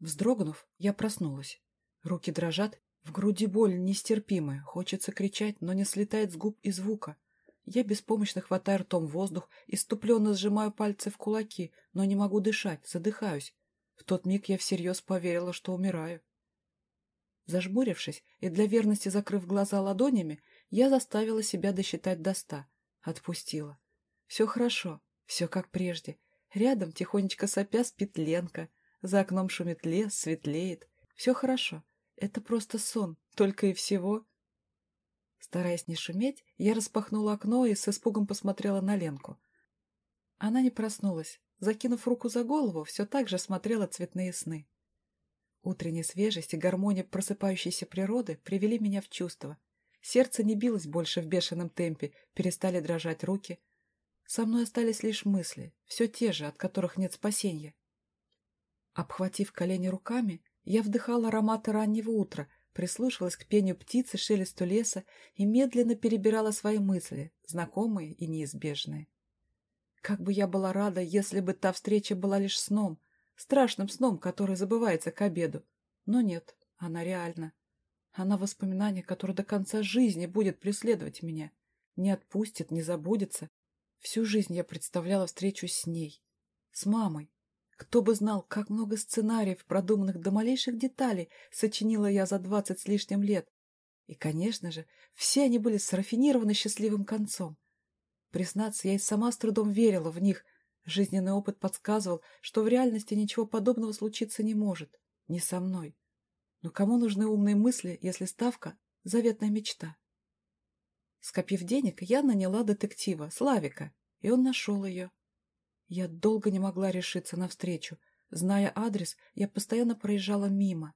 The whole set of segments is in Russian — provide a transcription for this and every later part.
Вздрогнув, я проснулась. Руки дрожат, в груди боль нестерпимая, хочется кричать, но не слетает с губ и звука. Я беспомощно хватаю ртом воздух, иступленно сжимаю пальцы в кулаки, но не могу дышать, задыхаюсь. В тот миг я всерьез поверила, что умираю. Зажмурившись и для верности закрыв глаза ладонями, я заставила себя досчитать до ста. Отпустила. Все хорошо, все как прежде. Рядом, тихонечко сопя, спит Ленка. За окном шумит лес, светлеет. Все хорошо. Это просто сон, только и всего. Стараясь не шуметь, я распахнула окно и с испугом посмотрела на Ленку. Она не проснулась. Закинув руку за голову, все так же смотрела цветные сны. Утренняя свежесть и гармония просыпающейся природы привели меня в чувство. Сердце не билось больше в бешеном темпе, перестали дрожать руки. Со мной остались лишь мысли, все те же, от которых нет спасения. Обхватив колени руками, я вдыхала ароматы раннего утра, прислушивалась к пению птицы, шелесту леса и медленно перебирала свои мысли, знакомые и неизбежные. Как бы я была рада, если бы та встреча была лишь сном, страшным сном, который забывается к обеду. Но нет, она реальна. Она воспоминание, которое до конца жизни будет преследовать меня. Не отпустит, не забудется. Всю жизнь я представляла встречу с ней, с мамой, кто бы знал, как много сценариев, продуманных до малейших деталей, сочинила я за двадцать с лишним лет. И, конечно же, все они были срафинированы счастливым концом. Признаться, я и сама с трудом верила в них. Жизненный опыт подсказывал, что в реальности ничего подобного случиться не может. Не со мной. Но кому нужны умные мысли, если ставка — заветная мечта? Скопив денег, я наняла детектива, Славика, и он нашел ее. Я долго не могла решиться навстречу. Зная адрес, я постоянно проезжала мимо.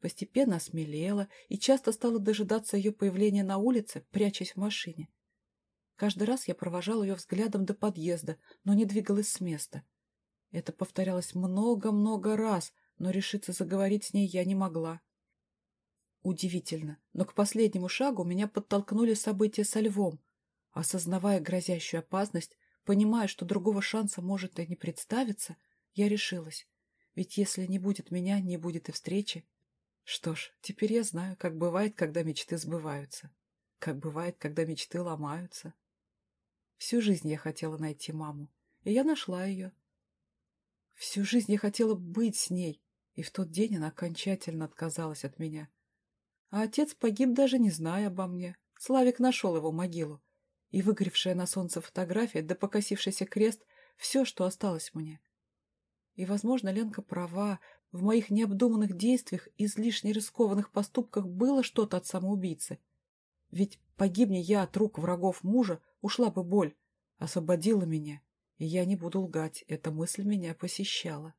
Постепенно осмелела и часто стала дожидаться ее появления на улице, прячась в машине. Каждый раз я провожала ее взглядом до подъезда, но не двигалась с места. Это повторялось много-много раз, но решиться заговорить с ней я не могла. Удивительно, но к последнему шагу меня подтолкнули события со львом. Осознавая грозящую опасность, Понимая, что другого шанса может и не представиться, я решилась. Ведь если не будет меня, не будет и встречи. Что ж, теперь я знаю, как бывает, когда мечты сбываются. Как бывает, когда мечты ломаются. Всю жизнь я хотела найти маму, и я нашла ее. Всю жизнь я хотела быть с ней, и в тот день она окончательно отказалась от меня. А отец погиб, даже не зная обо мне. Славик нашел его могилу, и выгоревшая на солнце фотография, да покосившийся крест — все, что осталось мне. И, возможно, Ленка права, в моих необдуманных действиях, излишне рискованных поступках было что-то от самоубийцы. Ведь погибни я от рук врагов мужа, ушла бы боль, освободила меня, и я не буду лгать, эта мысль меня посещала.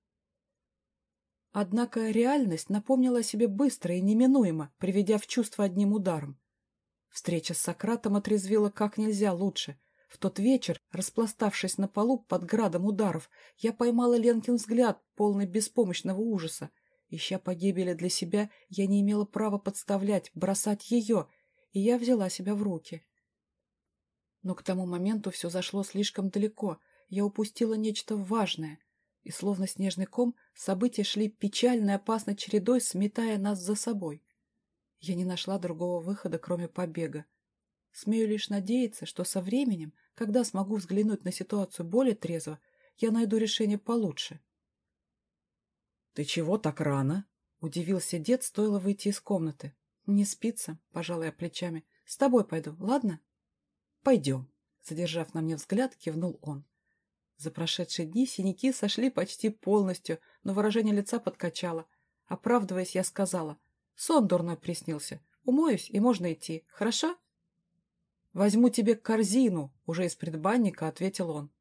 Однако реальность напомнила о себе быстро и неминуемо, приведя в чувство одним ударом. Встреча с Сократом отрезвила как нельзя лучше. В тот вечер, распластавшись на полу под градом ударов, я поймала Ленкин взгляд, полный беспомощного ужаса. Ища погибели для себя, я не имела права подставлять, бросать ее, и я взяла себя в руки. Но к тому моменту все зашло слишком далеко, я упустила нечто важное, и, словно снежный ком, события шли печальной опасной чередой, сметая нас за собой. Я не нашла другого выхода, кроме побега. Смею лишь надеяться, что со временем, когда смогу взглянуть на ситуацию более трезво, я найду решение получше. — Ты чего так рано? — удивился дед, стоило выйти из комнаты. — Не спится, — пожала я плечами. — С тобой пойду, ладно? — Пойдем, — задержав на мне взгляд, кивнул он. За прошедшие дни синяки сошли почти полностью, но выражение лица подкачало. Оправдываясь, я сказала — Сон дурной приснился. Умоюсь, и можно идти. Хорошо? Возьму тебе корзину, уже из предбанника ответил он.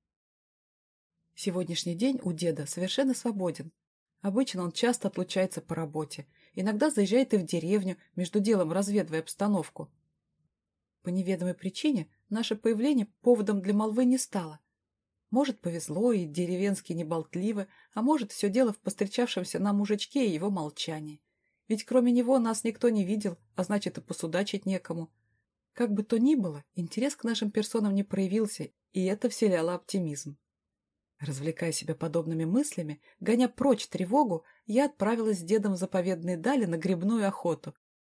Сегодняшний день у деда совершенно свободен. Обычно он часто отлучается по работе. Иногда заезжает и в деревню, между делом разведывая обстановку. По неведомой причине наше появление поводом для молвы не стало. Может, повезло, и деревенские неболтливы, а может, все дело в постречавшемся нам мужичке и его молчании. Ведь кроме него нас никто не видел, а значит и посудачить некому. Как бы то ни было, интерес к нашим персонам не проявился, и это вселяло оптимизм. Развлекая себя подобными мыслями, гоня прочь тревогу, я отправилась с дедом в заповедные дали на грибную охоту.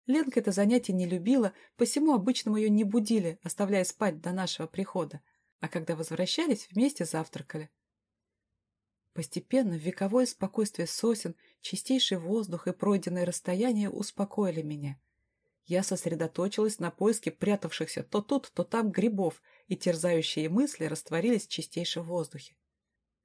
Ленка это занятие не любила, посему обычно ее не будили, оставляя спать до нашего прихода. А когда возвращались, вместе завтракали. Постепенно вековое спокойствие сосен, чистейший воздух и пройденное расстояние успокоили меня. Я сосредоточилась на поиске прятавшихся то тут, то там грибов, и терзающие мысли растворились в чистейшем воздухе.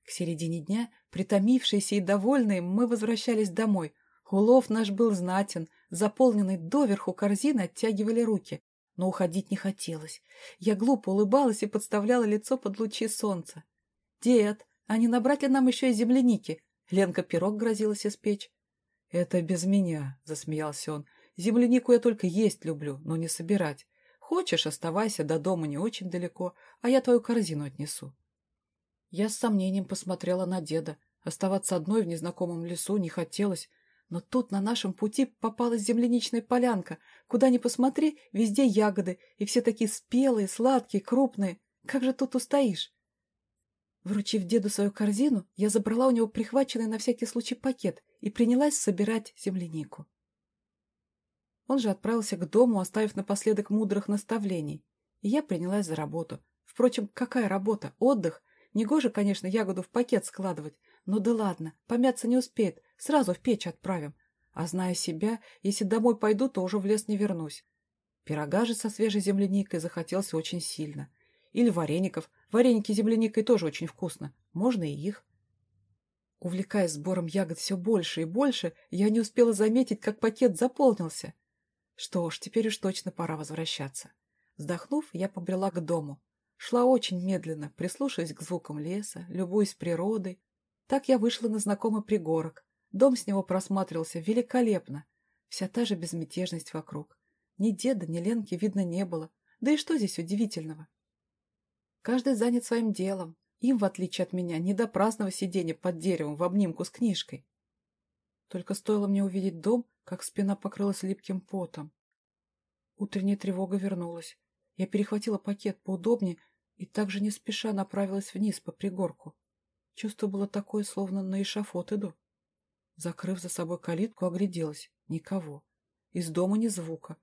К середине дня, притомившиеся и довольные, мы возвращались домой. Улов наш был знатен, заполненный доверху корзины оттягивали руки, но уходить не хотелось. Я глупо улыбалась и подставляла лицо под лучи солнца. «Дед, а не набрать ли нам еще и земляники?» Ленка пирог грозилась испечь. «Это без меня», — засмеялся он. «Землянику я только есть люблю, но не собирать. Хочешь, оставайся, до дома не очень далеко, а я твою корзину отнесу». Я с сомнением посмотрела на деда. Оставаться одной в незнакомом лесу не хотелось. Но тут на нашем пути попалась земляничная полянка. Куда ни посмотри, везде ягоды, и все такие спелые, сладкие, крупные. Как же тут устоишь? Вручив деду свою корзину, я забрала у него прихваченный на всякий случай пакет и принялась собирать землянику. Он же отправился к дому, оставив напоследок мудрых наставлений. И я принялась за работу. Впрочем, какая работа? Отдых? Негоже, конечно, ягоду в пакет складывать. Ну да ладно, помяться не успеет, сразу в печь отправим. А зная себя, если домой пойду, то уже в лес не вернусь. Пирога же со свежей земляникой захотелся очень сильно. Или вареников. Вареники с земляникой тоже очень вкусно. Можно и их. Увлекаясь сбором ягод все больше и больше, я не успела заметить, как пакет заполнился. Что ж, теперь уж точно пора возвращаться. Вздохнув, я побрела к дому. Шла очень медленно, прислушиваясь к звукам леса, любуясь природой. Так я вышла на знакомый пригорок. Дом с него просматривался великолепно. Вся та же безмятежность вокруг. Ни деда, ни Ленки видно не было. Да и что здесь удивительного? Каждый занят своим делом. Им, в отличие от меня, не до праздного сидения под деревом в обнимку с книжкой. Только стоило мне увидеть дом, как спина покрылась липким потом. Утренняя тревога вернулась. Я перехватила пакет поудобнее и также не спеша направилась вниз по пригорку. Чувство было такое, словно на эшафот иду. Закрыв за собой калитку, огляделась. Никого. Из дома ни звука.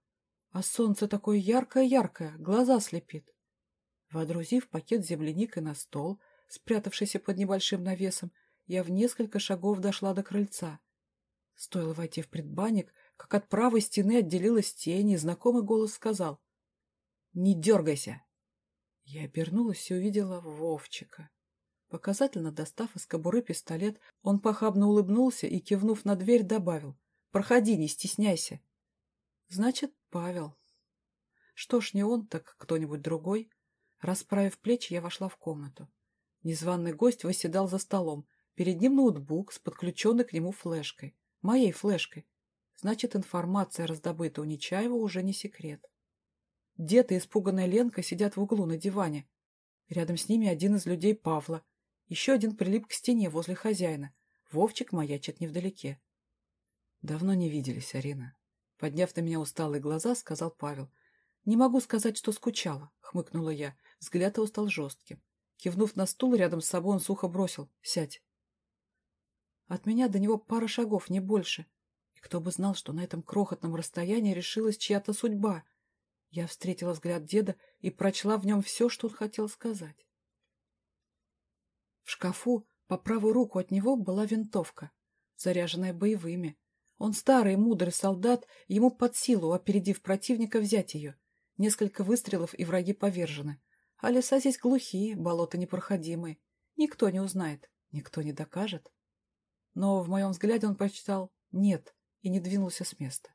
А солнце такое яркое-яркое, глаза слепит. Водрузив пакет земляникой на стол, спрятавшийся под небольшим навесом, я в несколько шагов дошла до крыльца. Стоило войти в предбанник, как от правой стены отделилась тень, и знакомый голос сказал «Не дергайся!» Я обернулась и увидела Вовчика. Показательно достав из кобуры пистолет, он похабно улыбнулся и, кивнув на дверь, добавил «Проходи, не стесняйся!» Значит, Павел. Что ж, не он, так кто-нибудь другой. Расправив плечи, я вошла в комнату. Незваный гость восседал за столом. Перед ним ноутбук с подключенной к нему флешкой. Моей флешкой. Значит, информация, раздобытая у Нечаева, уже не секрет. Дед и испуганная Ленка сидят в углу на диване. Рядом с ними один из людей Павла. Еще один прилип к стене возле хозяина. Вовчик маячит невдалеке. Давно не виделись, Арина. Подняв на меня усталые глаза, сказал Павел. Не могу сказать, что скучала, хмыкнула я. Взгляд его стал жестким. Кивнув на стул рядом с собой, он сухо бросил. Сядь. От меня до него пара шагов, не больше. И кто бы знал, что на этом крохотном расстоянии решилась чья-то судьба — я встретила взгляд деда и прочла в нем все, что он хотел сказать. В шкафу по правую руку от него была винтовка, заряженная боевыми. Он старый, мудрый солдат, ему под силу, опередив противника, взять ее. Несколько выстрелов, и враги повержены. А леса здесь глухие, болота непроходимые. Никто не узнает, никто не докажет. Но в моем взгляде он прочитал «нет» и не двинулся с места.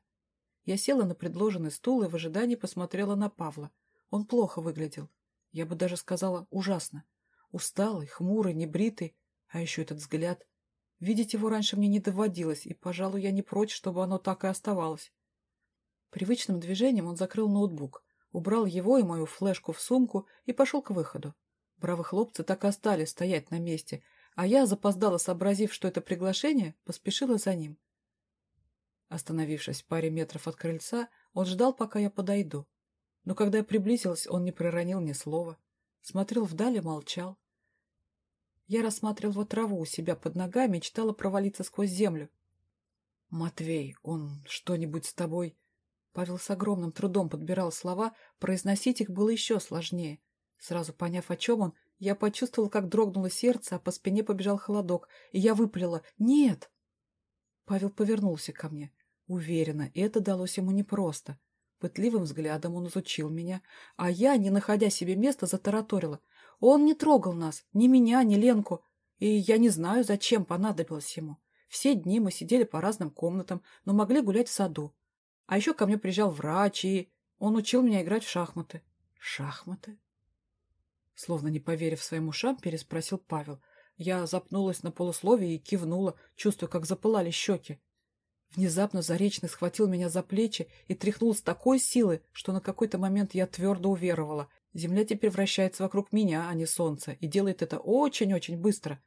Я села на предложенный стул и в ожидании посмотрела на Павла. Он плохо выглядел. Я бы даже сказала, ужасно. Усталый, хмурый, небритый, а еще этот взгляд. Видеть его раньше мне не доводилось, и, пожалуй, я не прочь, чтобы оно так и оставалось. Привычным движением он закрыл ноутбук, убрал его и мою флешку в сумку и пошел к выходу. Бравые хлопцы так и остались стоять на месте, а я, запоздала сообразив, что это приглашение, поспешила за ним. Остановившись в паре метров от крыльца, он ждал, пока я подойду. Но когда я приблизилась, он не проронил ни слова. Смотрел вдаль и молчал. Я рассматривал его траву у себя под ногами и мечтала провалиться сквозь землю. «Матвей, он что-нибудь с тобой?» Павел с огромным трудом подбирал слова, произносить их было еще сложнее. Сразу поняв, о чем он, я почувствовал, как дрогнуло сердце, а по спине побежал холодок, и я выпалила «Нет!». Павел повернулся ко мне. Уверена, это далось ему непросто. Пытливым взглядом он изучил меня, а я, не находя себе места, затараторила. Он не трогал нас, ни меня, ни Ленку, и я не знаю, зачем понадобилось ему. Все дни мы сидели по разным комнатам, но могли гулять в саду. А еще ко мне приезжал врач, и он учил меня играть в шахматы. Шахматы? Словно не поверив своим ушам, переспросил Павел. Я запнулась на полусловие и кивнула, чувствуя, как запылали щеки. Внезапно Заречный схватил меня за плечи и тряхнул с такой силой, что на какой-то момент я твердо уверовала. Земля теперь вращается вокруг меня, а не солнце, и делает это очень-очень быстро.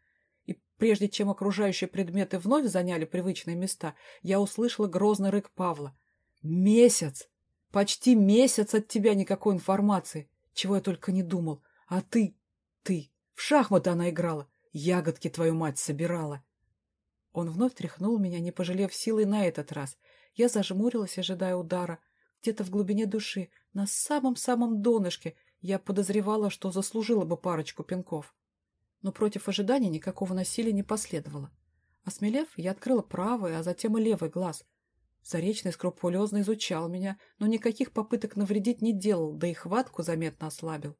И прежде чем окружающие предметы вновь заняли привычные места, я услышала грозный рык Павла. «Месяц! Почти месяц от тебя никакой информации! Чего я только не думал! А ты... ты... В шахматы она играла! Ягодки твою мать собирала!» Он вновь тряхнул меня, не пожалев силы на этот раз. Я зажмурилась, ожидая удара. Где-то в глубине души, на самом-самом донышке, я подозревала, что заслужила бы парочку пинков. Но против ожидания никакого насилия не последовало. Осмелев, я открыла правый, а затем и левый глаз. Заречный скрупулезно изучал меня, но никаких попыток навредить не делал, да и хватку заметно ослабил.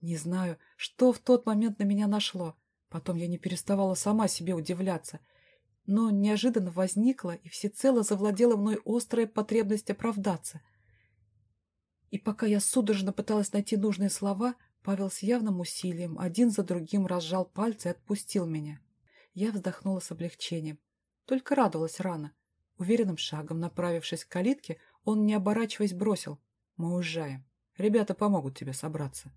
Не знаю, что в тот момент на меня нашло. Потом я не переставала сама себе удивляться — но неожиданно возникла и всецело завладела мной острая потребность оправдаться. И пока я судорожно пыталась найти нужные слова, Павел с явным усилием один за другим разжал пальцы и отпустил меня. Я вздохнула с облегчением. Только радовалась рано. Уверенным шагом, направившись к калитке, он, не оборачиваясь, бросил. «Мы уезжаем. Ребята помогут тебе собраться».